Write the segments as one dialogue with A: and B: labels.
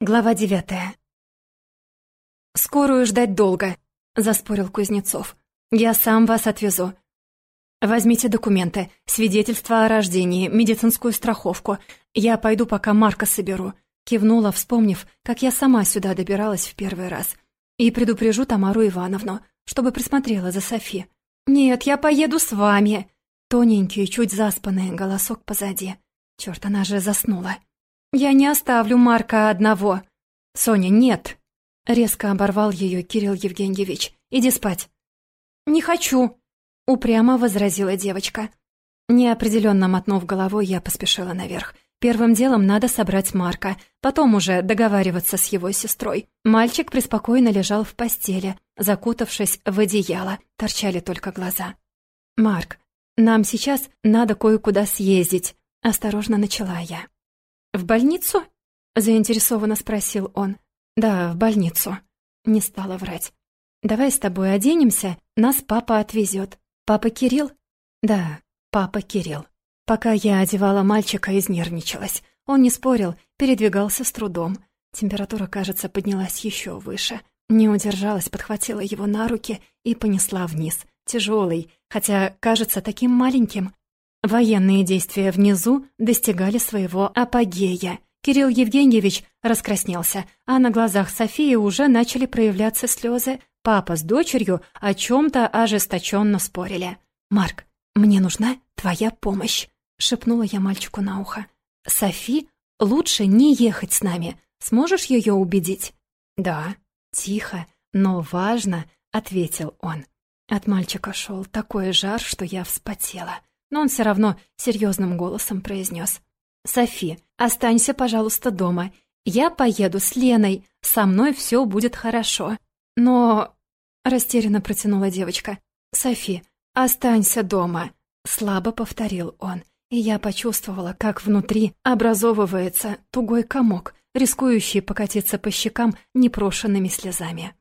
A: Глава девятая. «Скорую ждать долго», — заспорил Кузнецов. «Я сам вас отвезу. Возьмите документы, свидетельство о рождении, медицинскую страховку. Я пойду, пока Марка соберу», — кивнула, вспомнив, как я сама сюда добиралась в первый раз. «И предупрежу Тамару Ивановну, чтобы присмотрела за Софи». «Нет, я поеду с вами», — тоненький, чуть заспанный голосок позади. Черт, она же заснула. «Я не оставлю Марка одного!» «Соня, нет!» Резко оборвал ее Кирилл Евгеньевич. «Иди спать!» «Не хочу!» Упрямо возразила девочка. Неопределенно мотнув головой, я поспешила наверх. Первым делом надо собрать Марка, потом уже договариваться с его сестрой. Мальчик преспокойно лежал в постели, закутавшись в одеяло, торчали только глаза. «Марк, нам сейчас надо кое-куда съездить», — осторожно начала я. «В больницу?» — заинтересованно спросил он. «Да, в больницу». Не стала врать. «Давай с тобой оденемся, нас папа отвезет. Папа Кирилл?» «Да, папа Кирилл». Пока я одевала мальчика, изнервничалась. Он не спорил, передвигался с трудом. Температура, кажется, поднялась еще выше. Не удержалась, подхватила его на руки и понесла вниз. Тяжелый, хотя кажется таким маленьким. Военные действия внизу достигали своего апогея. Кирилл Евгеньевич раскраснелся, а на глазах Софии уже начали проявляться слезы. Папа с дочерью о чем-то ожесточенно спорили. «Марк, мне нужна твоя помощь», — шепнула я мальчику на ухо. «Софи, лучше не ехать с нами. Сможешь ее убедить?» «Да». «Тихо, но важно», — ответил он. От мальчика шел такой жар, что я вспотела но он все равно серьезным голосом произнес. «Софи, останься, пожалуйста, дома. Я поеду с Леной, со мной все будет хорошо». «Но...» — растерянно протянула девочка. «Софи, останься дома», — слабо повторил он. И я почувствовала, как внутри образовывается тугой комок, рискующий покатиться по щекам непрошенными слезами.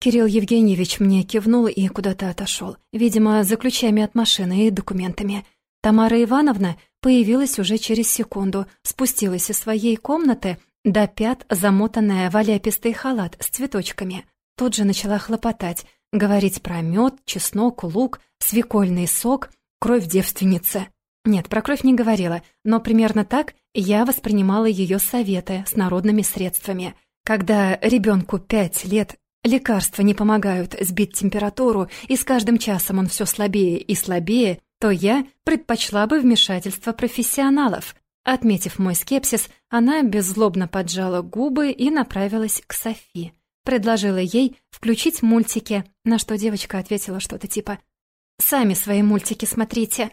A: Кирилл Евгеньевич мне кивнул и куда-то отошел, видимо, за ключами от машины и документами. Тамара Ивановна появилась уже через секунду, спустилась из своей комнаты, до пят замотанная в оляпистый халат с цветочками. Тут же начала хлопотать, говорить про мед, чеснок, лук, свекольный сок, кровь девственницы. Нет, про кровь не говорила, но примерно так я воспринимала ее советы с народными средствами. Когда ребенку пять лет лекарства не помогают сбить температуру, и с каждым часом он все слабее и слабее, то я предпочла бы вмешательство профессионалов. Отметив мой скепсис, она беззлобно поджала губы и направилась к Софи. Предложила ей включить мультики, на что девочка ответила что-то типа «Сами свои мультики смотрите».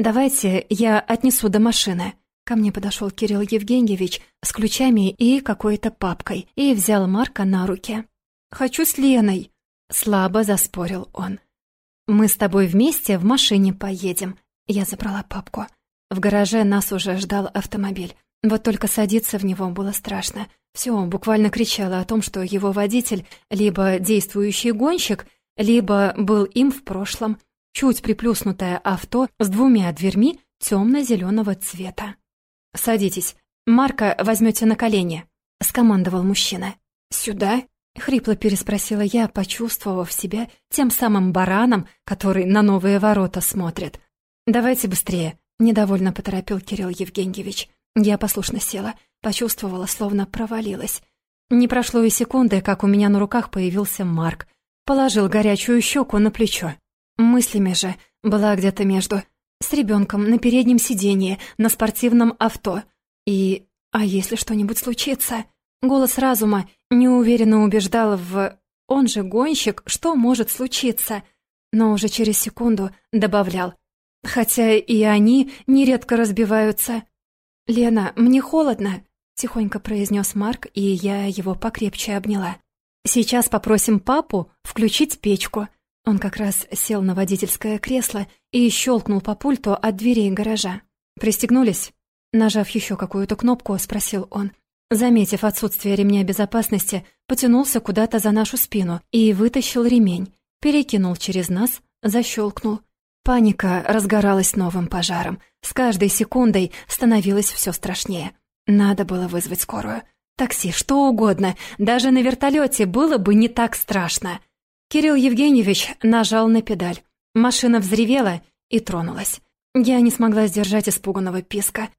A: «Давайте я отнесу до машины». Ко мне подошел Кирилл Евгеньевич с ключами и какой-то папкой и взял Марка на руки. «Хочу с Леной», — слабо заспорил он. «Мы с тобой вместе в машине поедем». Я забрала папку. В гараже нас уже ждал автомобиль. Вот только садиться в него было страшно. Все буквально кричало о том, что его водитель либо действующий гонщик, либо был им в прошлом. Чуть приплюснутое авто с двумя дверьми темно-зеленого цвета. «Садитесь. Марка возьмете на колени», — скомандовал мужчина. «Сюда?» Хрипло переспросила я, почувствовав себя тем самым бараном, который на новые ворота смотрит. «Давайте быстрее», — недовольно поторопил Кирилл Евгеньевич. Я послушно села, почувствовала, словно провалилась. Не прошло и секунды, как у меня на руках появился Марк. Положил горячую щеку на плечо. Мыслями же была где-то между... С ребенком на переднем сиденье, на спортивном авто. И... А если что-нибудь случится? Голос разума неуверенно убеждал в «он же гонщик, что может случиться?» Но уже через секунду добавлял «хотя и они нередко разбиваются». «Лена, мне холодно», — тихонько произнес Марк, и я его покрепче обняла. «Сейчас попросим папу включить печку». Он как раз сел на водительское кресло и щелкнул по пульту от дверей гаража. «Пристегнулись?» Нажав еще какую-то кнопку, спросил он. Заметив отсутствие ремня безопасности, потянулся куда-то за нашу спину и вытащил ремень, перекинул через нас, защелкнул. Паника разгоралась новым пожаром. С каждой секундой становилось все страшнее. Надо было вызвать скорую. такси, что угодно. Даже на вертолете было бы не так страшно. Кирилл Евгеньевич нажал на педаль. Машина взревела и тронулась. Я не смогла сдержать испуганного писка.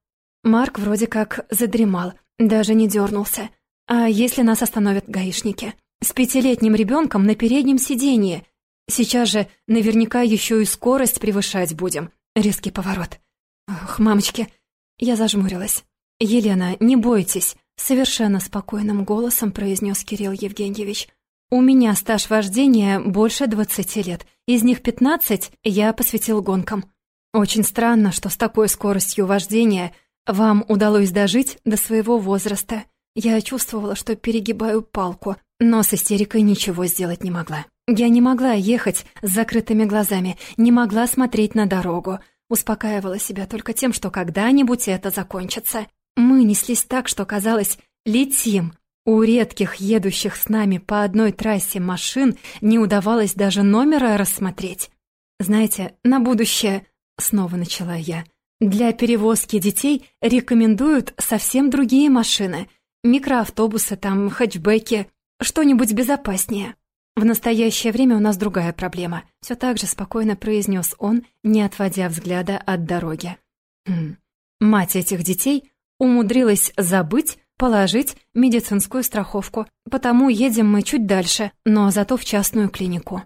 A: Марк вроде как задремал, даже не дернулся. А если нас остановят гаишники? С пятилетним ребенком на переднем сиденье. Сейчас же наверняка еще и скорость превышать будем. Резкий поворот. Ох, мамочки. Я зажмурилась. «Елена, не бойтесь», — совершенно спокойным голосом произнес Кирилл Евгеньевич. «У меня стаж вождения больше двадцати лет. Из них пятнадцать я посвятил гонкам. Очень странно, что с такой скоростью вождения вам удалось дожить до своего возраста. Я чувствовала, что перегибаю палку, но с истерикой ничего сделать не могла. Я не могла ехать с закрытыми глазами, не могла смотреть на дорогу. Успокаивала себя только тем, что когда-нибудь это закончится. Мы неслись так, что казалось, летим. У редких едущих с нами по одной трассе машин не удавалось даже номера рассмотреть. Знаете, на будущее, снова начала я, для перевозки детей рекомендуют совсем другие машины. Микроавтобусы, там, хэтчбеки, что-нибудь безопаснее. В настоящее время у нас другая проблема. Все так же спокойно произнес он, не отводя взгляда от дороги. Хм. Мать этих детей умудрилась забыть положить медицинскую страховку, потому едем мы чуть дальше, но зато в частную клинику.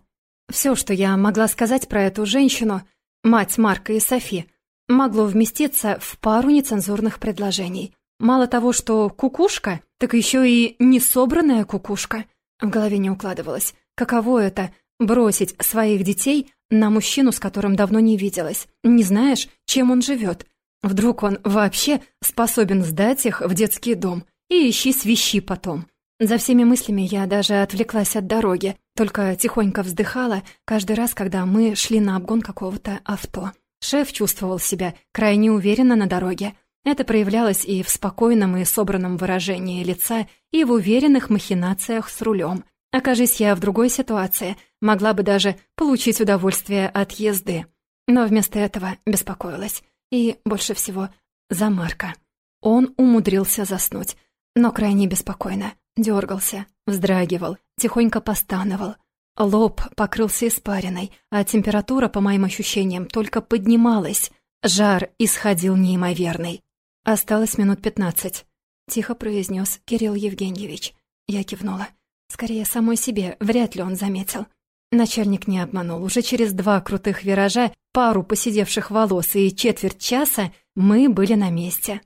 A: Все, что я могла сказать про эту женщину, мать Марка и Софи, могло вместиться в пару нецензурных предложений. Мало того, что кукушка, так еще и несобранная кукушка. В голове не укладывалось. Каково это — бросить своих детей на мужчину, с которым давно не виделась? Не знаешь, чем он живет, Вдруг он вообще способен сдать их в детский дом и ищи свищи потом. За всеми мыслями я даже отвлеклась от дороги, только тихонько вздыхала каждый раз, когда мы шли на обгон какого-то авто. Шеф чувствовал себя крайне уверенно на дороге. Это проявлялось и в спокойном и собранном выражении лица, и в уверенных махинациях с рулем. Окажись я в другой ситуации, могла бы даже получить удовольствие от езды. Но вместо этого беспокоилась. И больше всего за Марка. Он умудрился заснуть, но крайне беспокойно. Дергался, вздрагивал, тихонько постановал. Лоб покрылся испариной, а температура, по моим ощущениям, только поднималась. Жар исходил неимоверный. «Осталось минут пятнадцать», — тихо произнес Кирилл Евгеньевич. Я кивнула. Скорее, самой себе, вряд ли он заметил. Начальник не обманул. Уже через два крутых виража, пару посидевших волос и четверть часа мы были на месте.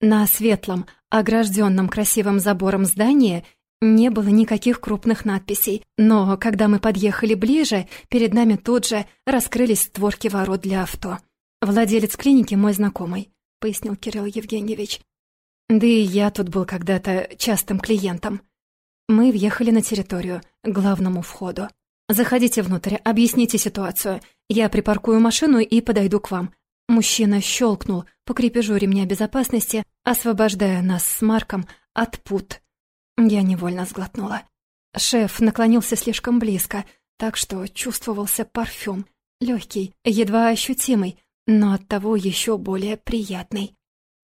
A: На светлом, огражденном красивым забором здании не было никаких крупных надписей, но когда мы подъехали ближе, перед нами тут же раскрылись створки ворот для авто. «Владелец клиники мой знакомый», — пояснил Кирилл Евгеньевич. «Да и я тут был когда-то частым клиентом». Мы въехали на территорию, к главному входу. «Заходите внутрь, объясните ситуацию. Я припаркую машину и подойду к вам». Мужчина щелкнул по крепежу ремня безопасности, освобождая нас с Марком от пут. Я невольно сглотнула. Шеф наклонился слишком близко, так что чувствовался парфюм. Легкий, едва ощутимый, но оттого еще более приятный.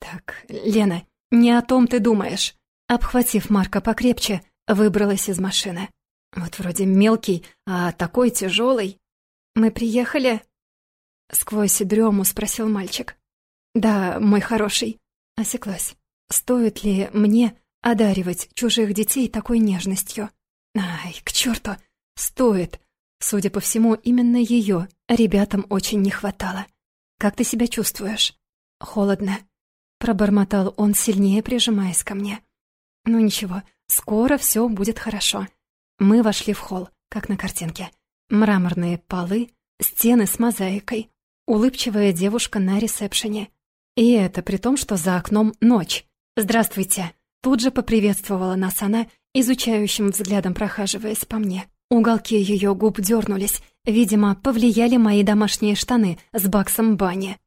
A: «Так, Лена, не о том ты думаешь». Обхватив Марка покрепче, выбралась из машины. Вот вроде мелкий, а такой тяжелый. Мы приехали? Сквозь дрему спросил мальчик. Да, мой хороший. Осеклась. Стоит ли мне одаривать чужих детей такой нежностью? Ай, к черту! Стоит. Судя по всему, именно ее ребятам очень не хватало. Как ты себя чувствуешь? Холодно. Пробормотал он, сильнее прижимаясь ко мне. Ну ничего, скоро все будет хорошо. Мы вошли в холл, как на картинке. Мраморные полы, стены с мозаикой, улыбчивая девушка на ресепшене. И это при том, что за окном ночь. «Здравствуйте!» Тут же поприветствовала нас она, изучающим взглядом прохаживаясь по мне. Уголки ее губ дернулись. Видимо, повлияли мои домашние штаны с баксом бани.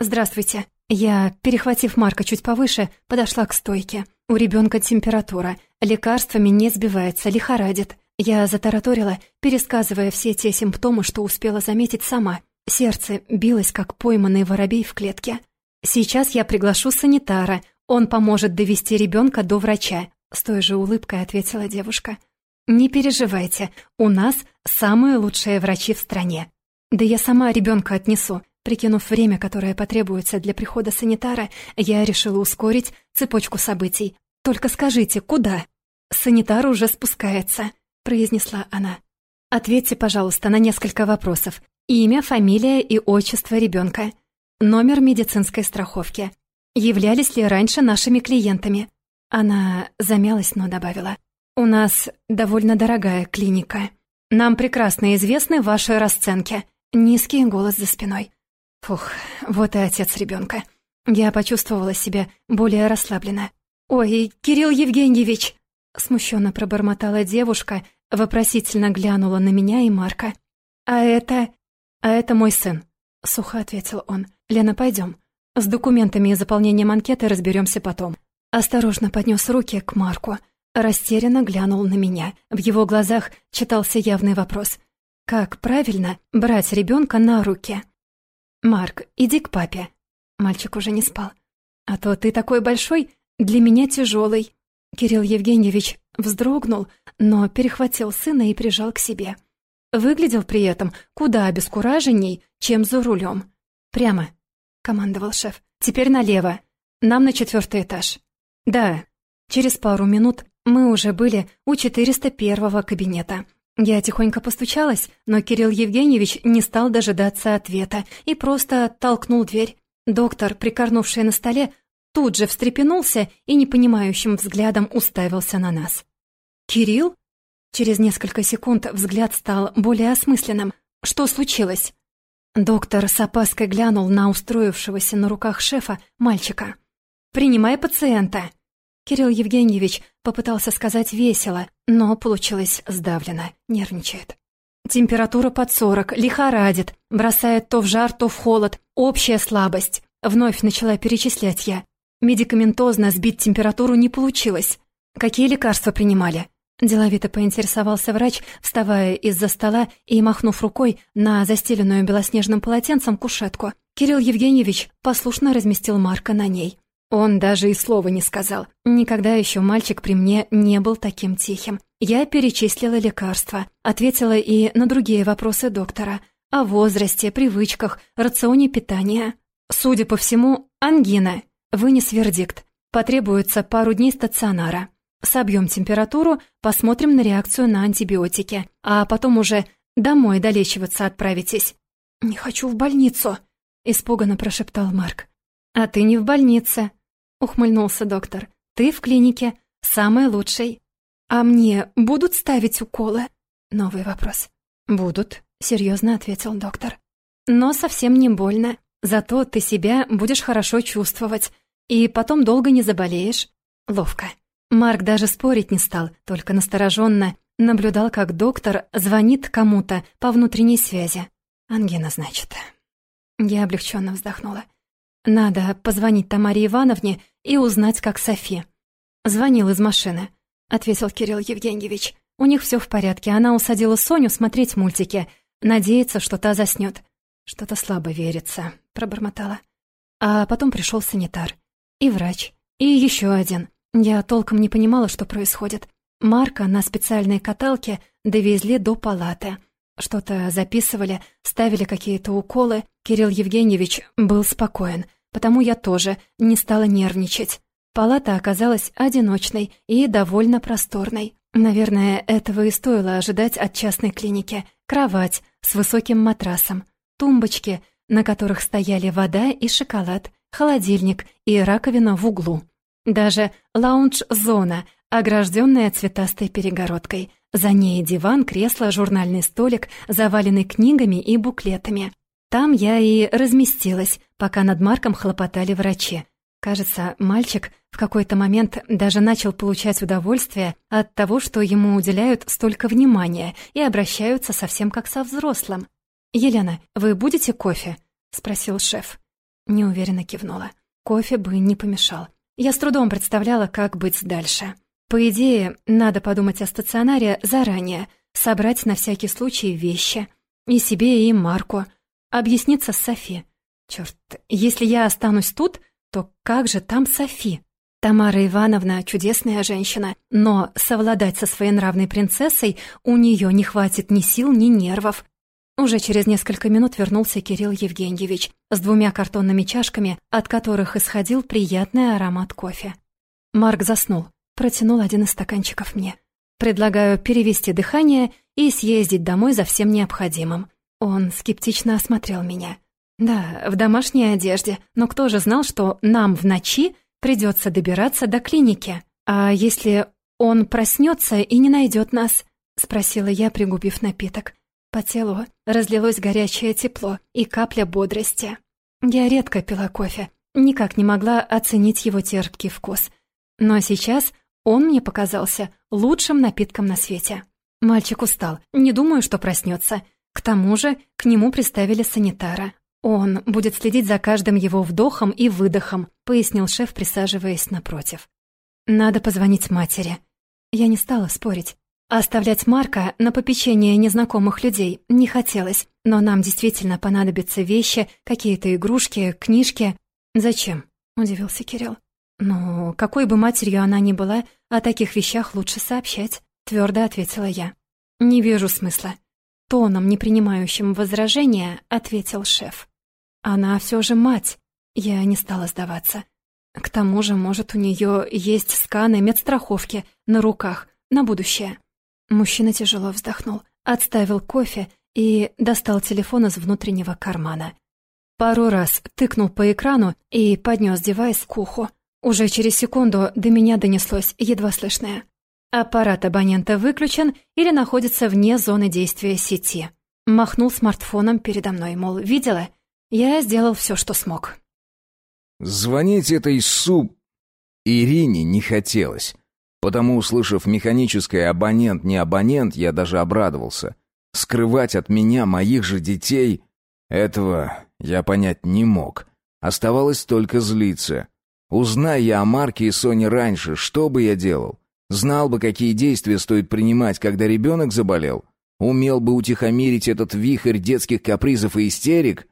A: «Здравствуйте!» Я, перехватив Марка чуть повыше, подошла к стойке. У ребенка температура, лекарствами не сбивается, лихорадит. Я затараторила, пересказывая все те симптомы, что успела заметить сама. Сердце билось, как пойманный воробей в клетке. «Сейчас я приглашу санитара. Он поможет довести ребенка до врача», — С той же улыбкой ответила девушка. «Не переживайте, у нас самые лучшие врачи в стране. Да я сама ребенка отнесу. Прикинув время, которое потребуется для прихода санитара, я решила ускорить цепочку событий. Только скажите, куда?» «Санитар уже спускается», — произнесла она. «Ответьте, пожалуйста, на несколько вопросов. Имя, фамилия и отчество ребенка. Номер медицинской страховки. Являлись ли раньше нашими клиентами?» Она замялась, но добавила. «У нас довольно дорогая клиника. Нам прекрасно известны ваши расценки». Низкий голос за спиной. Фух, вот и отец ребенка. Я почувствовала себя более расслабленно. «Ой, Кирилл Евгеньевич!» Смущенно пробормотала девушка, вопросительно глянула на меня и Марка. «А это... а это мой сын», — сухо ответил он. «Лена, пойдем. С документами и заполнением анкеты разберемся потом». Осторожно поднес руки к Марку. Растерянно глянул на меня. В его глазах читался явный вопрос. «Как правильно брать ребенка на руки?» «Марк, иди к папе». Мальчик уже не спал. «А то ты такой большой, для меня тяжелый». Кирилл Евгеньевич вздрогнул, но перехватил сына и прижал к себе. Выглядел при этом куда обескураженней, чем за рулем. «Прямо», — командовал шеф. «Теперь налево. Нам на четвертый этаж». «Да». Через пару минут мы уже были у 401-го кабинета. Я тихонько постучалась, но Кирилл Евгеньевич не стал дожидаться ответа и просто толкнул дверь. Доктор, прикорнувший на столе, тут же встрепенулся и непонимающим взглядом уставился на нас. «Кирилл?» Через несколько секунд взгляд стал более осмысленным. «Что случилось?» Доктор с опаской глянул на устроившегося на руках шефа мальчика. «Принимай пациента!» Кирилл Евгеньевич попытался сказать весело, но получилось сдавленно, нервничает. Температура под сорок, лихорадит, бросает то в жар, то в холод, общая слабость. Вновь начала перечислять я. Медикаментозно сбить температуру не получилось. Какие лекарства принимали? Деловито поинтересовался врач, вставая из-за стола и махнув рукой на застеленную белоснежным полотенцем кушетку. Кирилл Евгеньевич послушно разместил Марка на ней. Он даже и слова не сказал. Никогда еще мальчик при мне не был таким тихим. Я перечислила лекарства, ответила и на другие вопросы доктора. О возрасте, привычках, рационе питания. Судя по всему, ангина. Вынес вердикт. Потребуется пару дней стационара. Собьем температуру, посмотрим на реакцию на антибиотики. А потом уже домой долечиваться отправитесь. «Не хочу в больницу», — испуганно прошептал Марк. «А ты не в больнице», ухмыльнулся доктор. «Ты в клинике, самый лучший. А мне будут ставить уколы?» Новый вопрос. «Будут», — серьезно ответил доктор. «Но совсем не больно. Зато ты себя будешь хорошо чувствовать. И потом долго не заболеешь. Ловко». Марк даже спорить не стал, только настороженно наблюдал, как доктор звонит кому-то по внутренней связи. «Ангина, значит». Я облегченно вздохнула. «Надо позвонить Тамаре Ивановне и узнать, как Софи». «Звонил из машины», — ответил Кирилл Евгеньевич. «У них все в порядке. Она усадила Соню смотреть мультики. Надеется, что та заснет. «Что-то слабо верится», — пробормотала. А потом пришел санитар. И врач. И еще один. Я толком не понимала, что происходит. Марка на специальной каталке довезли до палаты. Что-то записывали, ставили какие-то уколы. Кирилл Евгеньевич был спокоен, потому я тоже не стала нервничать. Палата оказалась одиночной и довольно просторной. Наверное, этого и стоило ожидать от частной клиники. Кровать с высоким матрасом, тумбочки, на которых стояли вода и шоколад, холодильник и раковина в углу. Даже лаунж-зона, огражденная цветастой перегородкой. За ней диван, кресло, журнальный столик, заваленный книгами и буклетами. Там я и разместилась, пока над Марком хлопотали врачи. Кажется, мальчик в какой-то момент даже начал получать удовольствие от того, что ему уделяют столько внимания и обращаются совсем как со взрослым. «Елена, вы будете кофе?» — спросил шеф. Неуверенно кивнула. Кофе бы не помешал. Я с трудом представляла, как быть дальше. По идее, надо подумать о стационаре заранее, собрать на всякий случай вещи. И себе, и Марку объясниться с Софи. Черт, если я останусь тут, то как же там Софи? Тамара Ивановна — чудесная женщина, но совладать со своей нравной принцессой у нее не хватит ни сил, ни нервов. Уже через несколько минут вернулся Кирилл Евгеньевич с двумя картонными чашками, от которых исходил приятный аромат кофе. Марк заснул, протянул один из стаканчиков мне. Предлагаю перевести дыхание и съездить домой за всем необходимым. Он скептично осмотрел меня. Да, в домашней одежде, но кто же знал, что нам в ночи придется добираться до клиники? А если он проснется и не найдет нас? Спросила я, пригубив напиток. По телу разлилось горячее тепло и капля бодрости. Я редко пила кофе, никак не могла оценить его терпкий вкус. Но сейчас он мне показался лучшим напитком на свете. Мальчик устал, не думаю, что проснется. К тому же к нему приставили санитара. «Он будет следить за каждым его вдохом и выдохом», — пояснил шеф, присаживаясь напротив. «Надо позвонить матери». Я не стала спорить. Оставлять Марка на попечение незнакомых людей не хотелось, но нам действительно понадобятся вещи, какие-то игрушки, книжки. «Зачем?» — удивился Кирилл. «Ну, какой бы матерью она ни была, о таких вещах лучше сообщать», — твердо ответила я. «Не вижу смысла». Тоном, не принимающим возражения, ответил шеф. Она все же мать. Я не стала сдаваться. К тому же, может, у нее есть сканы медстраховки на руках на будущее. Мужчина тяжело вздохнул, отставил кофе и достал телефон из внутреннего кармана. Пару раз тыкнул по экрану и поднес девайс к уху. Уже через секунду до меня донеслось едва слышное. Аппарат абонента выключен или находится вне зоны действия сети. Махнул смартфоном передо мной, мол, видела? Я сделал все, что смог.
B: Звонить этой су... Ирине не хотелось. Потому, услышав механическое «абонент, не абонент», я даже обрадовался. Скрывать от меня моих же детей... Этого я понять не мог. Оставалось только злиться. Узнай я о Марке и Соне раньше, что бы я делал? Знал бы, какие действия стоит принимать, когда ребенок заболел? Умел бы утихомирить этот вихрь детских капризов и истерик?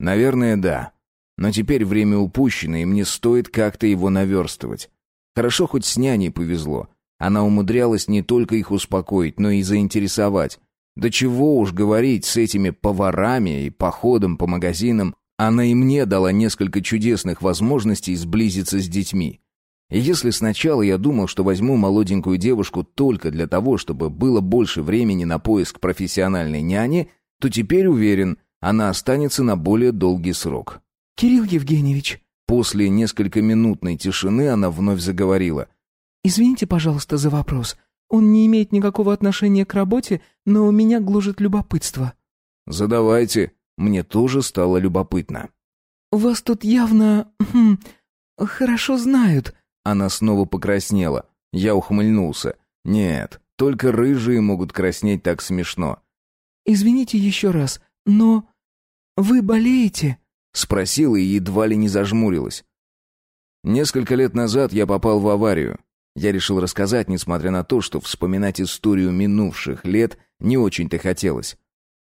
B: Наверное, да. Но теперь время упущено, и мне стоит как-то его наверстывать. Хорошо, хоть с няней повезло. Она умудрялась не только их успокоить, но и заинтересовать. Да чего уж говорить с этими поварами и походом по магазинам. Она и мне дала несколько чудесных возможностей сблизиться с детьми. И если сначала я думал, что возьму молоденькую девушку только для того, чтобы было больше времени на поиск профессиональной няни, то теперь уверен, она останется на более долгий срок.
C: «Кирилл Евгеньевич».
B: После несколькоминутной тишины она вновь заговорила.
C: «Извините, пожалуйста, за вопрос. Он не имеет никакого отношения к работе, но меня гложет любопытство».
B: «Задавайте. Мне тоже стало любопытно».
C: «Вас тут явно... Хм, хорошо знают».
B: Она снова покраснела. Я ухмыльнулся. «Нет, только рыжие могут краснеть так смешно».
C: «Извините еще раз, но «Вы болеете?»
B: — спросила и едва ли не зажмурилась. Несколько лет назад я попал в аварию. Я решил рассказать, несмотря на то, что вспоминать историю минувших лет не очень-то хотелось.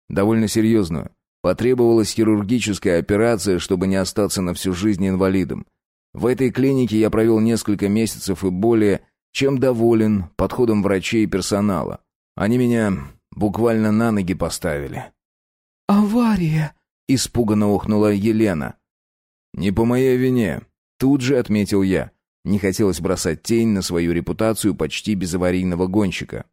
B: Довольно серьезную. Потребовалась хирургическая операция, чтобы не остаться на всю жизнь инвалидом. В этой клинике я провел несколько месяцев и более чем доволен подходом врачей и персонала. Они меня буквально на ноги поставили.
C: «Авария!»
B: Испуганно охнула Елена. «Не по моей вине», — тут же отметил я. Не хотелось бросать тень на свою репутацию почти безаварийного гонщика.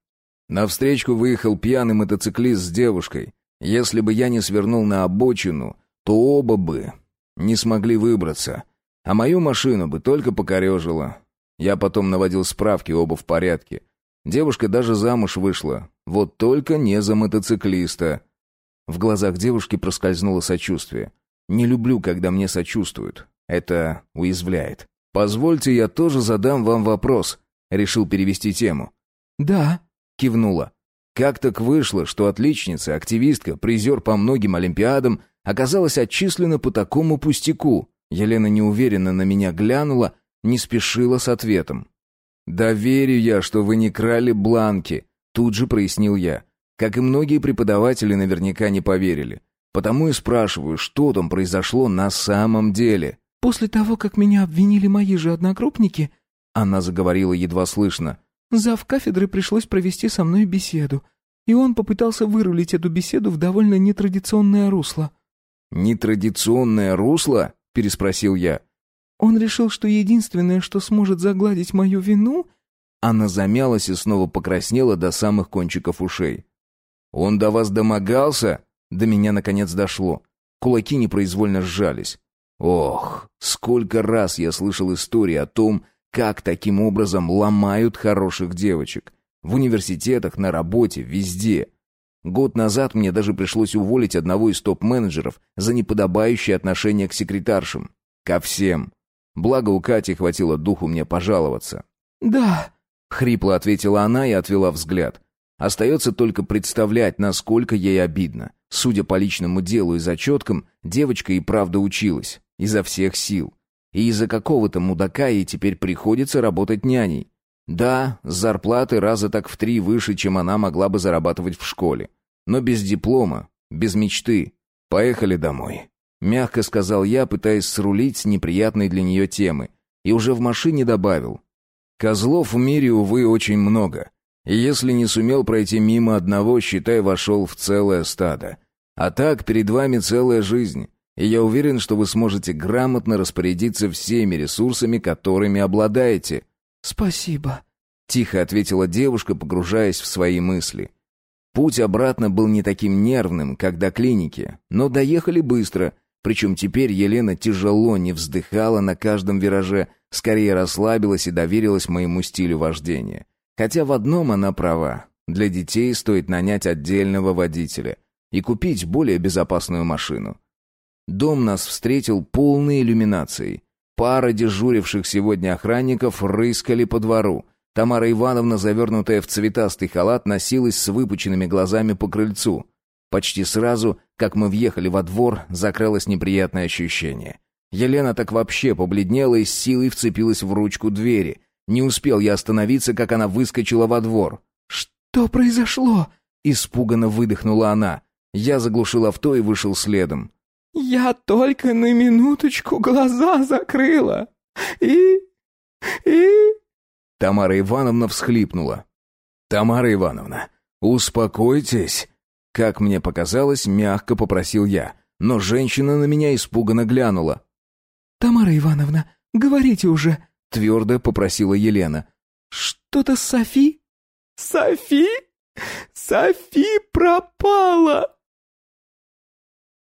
B: На встречку выехал пьяный мотоциклист с девушкой. Если бы я не свернул на обочину, то оба бы не смогли выбраться. А мою машину бы только покорежило. Я потом наводил справки, оба в порядке. Девушка даже замуж вышла. Вот только не за мотоциклиста. В глазах девушки проскользнуло сочувствие. «Не люблю, когда мне сочувствуют. Это уязвляет. Позвольте, я тоже задам вам вопрос». Решил перевести тему.
C: «Да», —
B: кивнула. «Как так вышло, что отличница, активистка, призер по многим олимпиадам оказалась отчислена по такому пустяку?» Елена неуверенно на меня глянула, не спешила с ответом. «Да верю я, что вы не крали бланки», — тут же прояснил я. Как и многие преподаватели наверняка не поверили. Потому и спрашиваю, что там произошло на самом деле.
C: После того, как меня обвинили мои же одногруппники,
B: Она заговорила едва слышно.
C: Зав кафедры пришлось провести со мной беседу, и он попытался вырулить эту беседу в довольно нетрадиционное русло.
B: «Нетрадиционное русло?» — переспросил я.
C: Он решил, что единственное, что сможет загладить мою вину...
B: Она замялась и снова покраснела до самых кончиков ушей. «Он до вас домогался?» До меня наконец дошло. Кулаки непроизвольно сжались. Ох, сколько раз я слышал истории о том, как таким образом ломают хороших девочек. В университетах, на работе, везде. Год назад мне даже пришлось уволить одного из топ-менеджеров за неподобающее отношение к секретаршам. Ко всем. Благо у Кати хватило духу мне пожаловаться.
C: «Да», —
B: хрипло ответила она и отвела взгляд. Остается только представлять, насколько ей обидно. Судя по личному делу и зачеткам, девочка и правда училась. Изо всех сил. И из-за какого-то мудака ей теперь приходится работать няней. Да, с зарплаты раза так в три выше, чем она могла бы зарабатывать в школе. Но без диплома, без мечты. Поехали домой. Мягко сказал я, пытаясь срулить с неприятной для нее темы. И уже в машине добавил. Козлов в мире, увы, очень много. И если не сумел пройти мимо одного, считай, вошел в целое стадо. А так, перед вами целая жизнь и я уверен, что вы сможете грамотно распорядиться всеми ресурсами, которыми обладаете».
C: «Спасибо», —
B: тихо ответила девушка, погружаясь в свои мысли. Путь обратно был не таким нервным, как до клиники, но доехали быстро, причем теперь Елена тяжело не вздыхала на каждом вираже, скорее расслабилась и доверилась моему стилю вождения. Хотя в одном она права. Для детей стоит нанять отдельного водителя и купить более безопасную машину. Дом нас встретил полной иллюминацией. Пара дежуривших сегодня охранников рыскали по двору. Тамара Ивановна, завернутая в цветастый халат, носилась с выпученными глазами по крыльцу. Почти сразу, как мы въехали во двор, закралось неприятное ощущение. Елена так вообще побледнела и с силой вцепилась в ручку двери. Не успел я остановиться, как она выскочила во двор.
C: «Что произошло?»
B: — испуганно выдохнула она. Я заглушил авто и вышел следом.
C: Я только на минуточку глаза закрыла. И... и...»
B: Тамара Ивановна всхлипнула. «Тамара Ивановна, успокойтесь!» Как мне показалось, мягко попросил я, но женщина на меня испуганно глянула.
C: «Тамара Ивановна, говорите уже!»
B: Твердо попросила Елена.
C: «Что-то Софи?» «Софи? Софи пропала!»